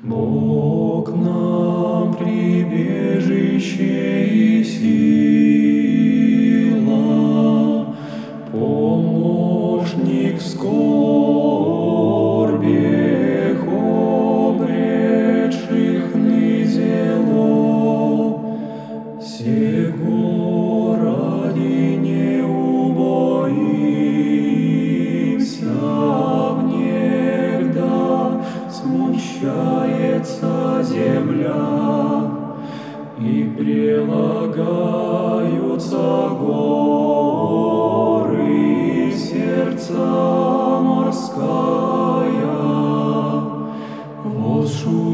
Бог нам прибежище и сила, помощник в скорбях обретших низело, сего ради не убоимся внегда, смущается земля, и прилагаются горы, сердца морская, возшумеша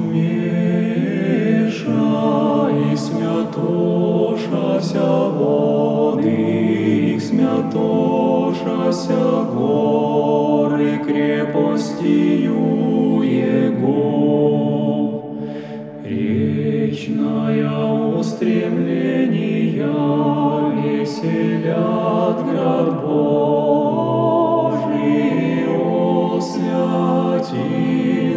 и смятошася воды, и смятошася горы крепостью Его. Веселят град Божий, освятил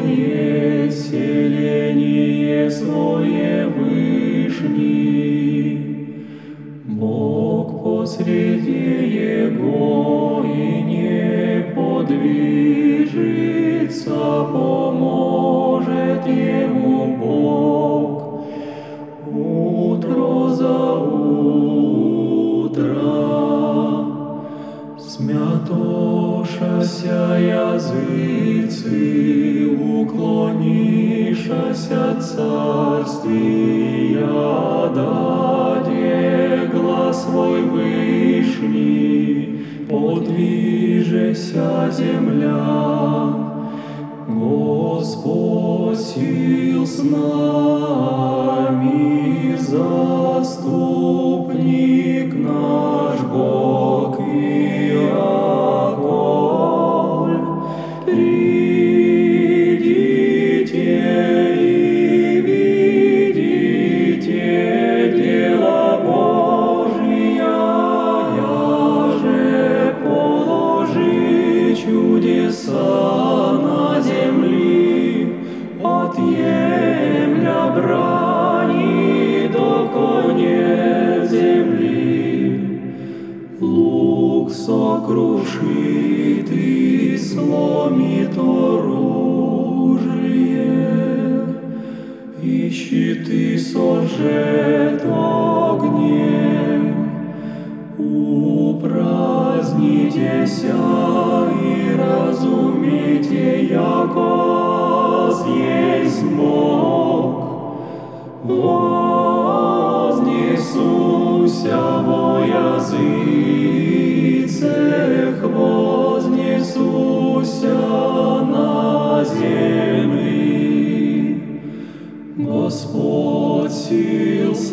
есть селение свое вышний. Бог посреди Его и не подвижется, поможет Ему Смятошася языцы, уклонишася царствия, даде глаз свой вышний, подвижеся земля. Господь сил с нами, сокрушит и сломит оружие, и щиты сожжет огнем. Упразднитеся и сил с